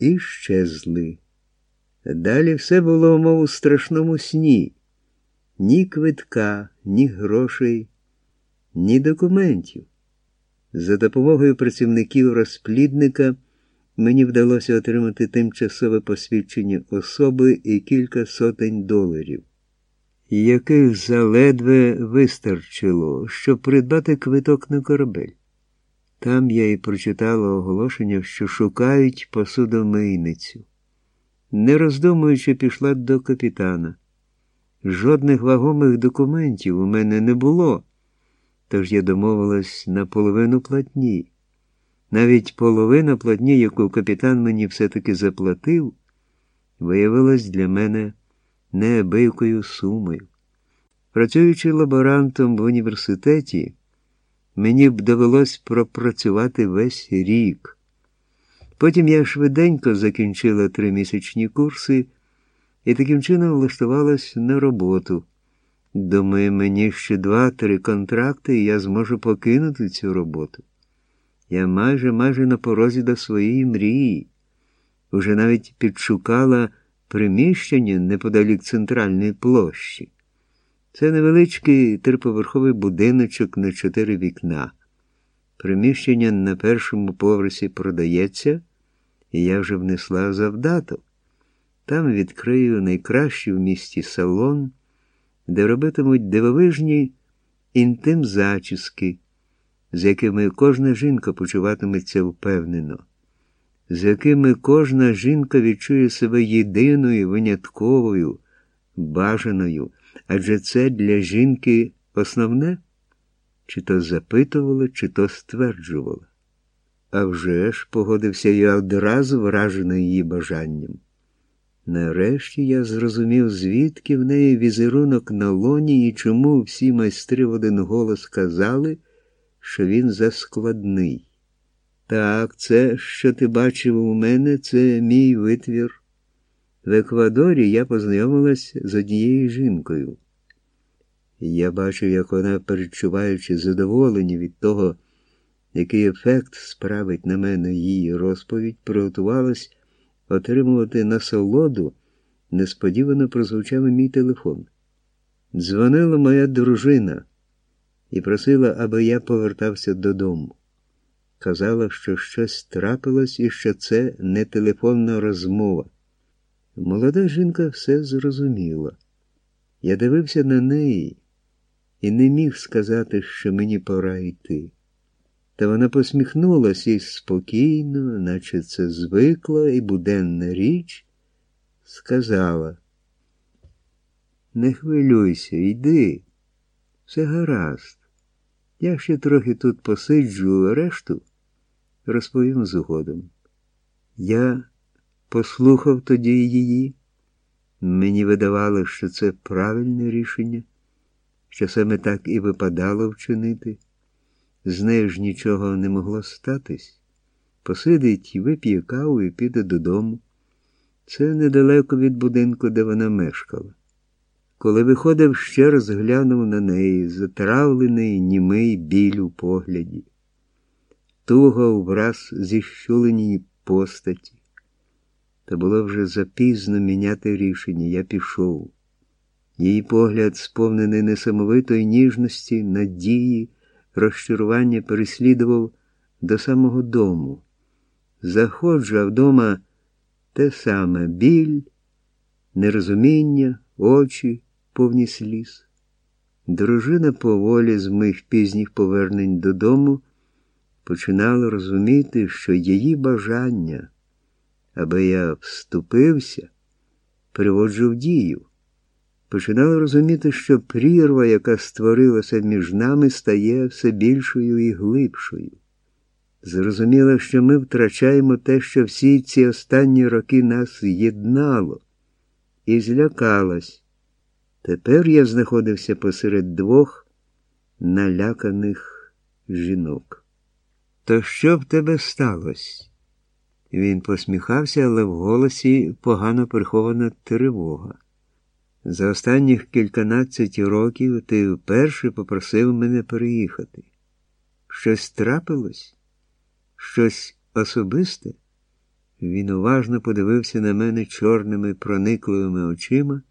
і щезли. Далі все було, мов у страшному сні. Ні квитка, ні грошей, ні документів. За допомогою працівників розплідника мені вдалося отримати тимчасове посвідчення особи і кілька сотень доларів, яких заледве вистачило, щоб придбати квиток на корабель. Там я і прочитала оголошення, що шукають посудомийницю. Не роздумуючи, пішла до капітана. Жодних вагомих документів у мене не було, тож я домовилась на половину платні. Навіть половина платні, яку капітан мені все-таки заплатив, виявилась для мене неабиякою сумою. Працюючи лаборантом в університеті, мені б довелось пропрацювати весь рік. Потім я швиденько закінчила тримісячні курси і таким чином влаштувалась на роботу. Думаю, мені ще два-три контракти, і я зможу покинути цю роботу. Я майже майже на порозі до своєї мрії. Уже навіть підшукала приміщення неподалік центральної площі. Це невеличкий триповерховий будиночок на чотири вікна. Приміщення на першому поверсі продається, і я вже внесла завдаток. Там відкрию найкращий в місті салон, де робитимуть дивовижні інтим зачіски, з якими кожна жінка почуватиметься впевнено, з якими кожна жінка відчує себе єдиною, винятковою, бажаною, адже це для жінки основне, чи то запитувала, чи то стверджувала. А вже ж погодився я одразу вражений її бажанням. Нарешті я зрозумів, звідки в неї візерунок на лоні і чому всі майстри в один голос казали, що він заскладний. Так, це, що ти бачив у мене, це мій витвір. В Еквадорі я познайомилась з однією жінкою. Я бачив, як вона, перечуваючи задоволення від того, який ефект справить на мене її розповідь, приготувалась отримувати насолоду, несподівано прозвучав мій телефон. Дзвонила моя дружина і просила, аби я повертався додому. Казала, що щось трапилось і що це не телефонна розмова. Молода жінка все зрозуміла. Я дивився на неї і не міг сказати, що мені пора йти. Та вона посміхнулася і спокійно, наче це звикла і буденна річ, сказала, не хвилюйся, йди, все гаразд. Я ще трохи тут посиджу, а решту розповім згодом. Я послухав тоді її. Мені видавало, що це правильне рішення, що саме так і випадало вчинити. З нею ж нічого не могло статись. Посидить, вип'є каву і піде додому. Це недалеко від будинку, де вона мешкала. Коли виходив, ще раз глянув на неї, затравлений, німий біль у погляді, туго враз зіщуленій постаті. Та було вже запізно міняти рішення. Я пішов. Її погляд, сповнений несамовитої ніжності, надії розчарування переслідував до самого дому. Заходжу, а вдома те саме біль, нерозуміння, очі, повні сліз. Дружина поволі з моїх пізніх повернень додому починала розуміти, що її бажання, аби я вступився, приводжу в дію починала розуміти, що прірва, яка створилася між нами, стає все більшою і глибшою. Зрозуміла, що ми втрачаємо те, що всі ці останні роки нас єднало, і злякалась. Тепер я знаходився посеред двох наляканих жінок. То що в тебе сталося? Він посміхався, але в голосі погано прихована тривога. За останніх кільканадцять років ти вперше попросив мене переїхати. Щось трапилось? Щось особисте? Він уважно подивився на мене чорними проникливими очима